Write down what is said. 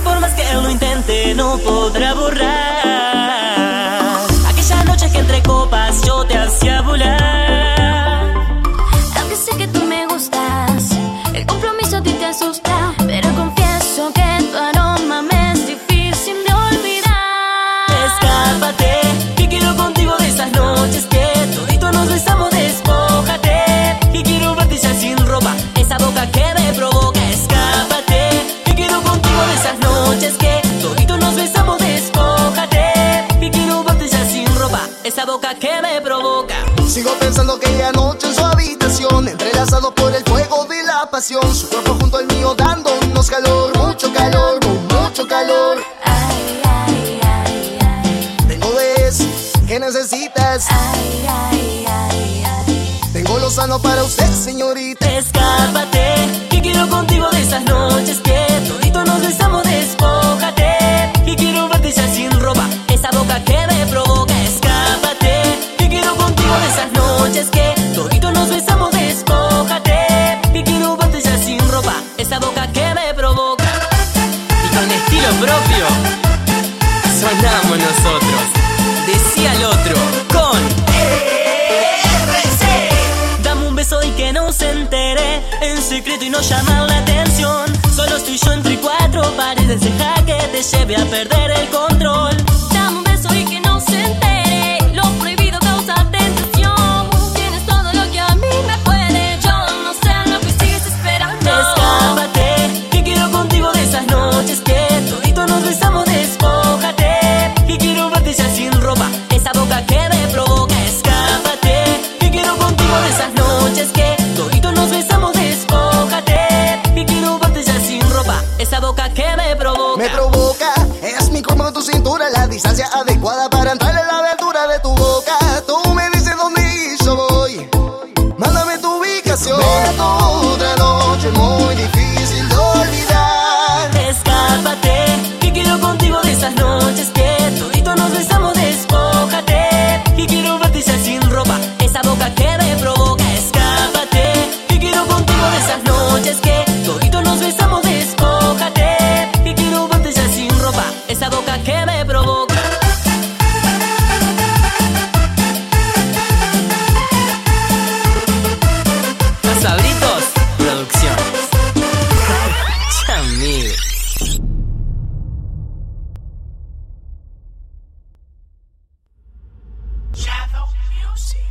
por más que lo intente, no podrá borrar. boca que me provoca. Sigo pensando aquella noche en su habitación, entrelazados por el fuego de la pasión. Su cuerpo junto al mío dando, dándonos calor, mucho calor, mucho calor. Ay, ay, ay, ay. Tengo de eso que necesitas. Ay, ay, ay, ay. Tengo lo sano para usted, señorita. Escápate, que quiero contigo de esas noches que todito nos besamos sonamos nosotros. Decía el otro con RC. Dame un beso y que no se entere en secreto y no llamar la atención. Solo estoy yo entre cuatro paredes, deja que te lleve a perder el control. distancia adecuada para entrar mercy.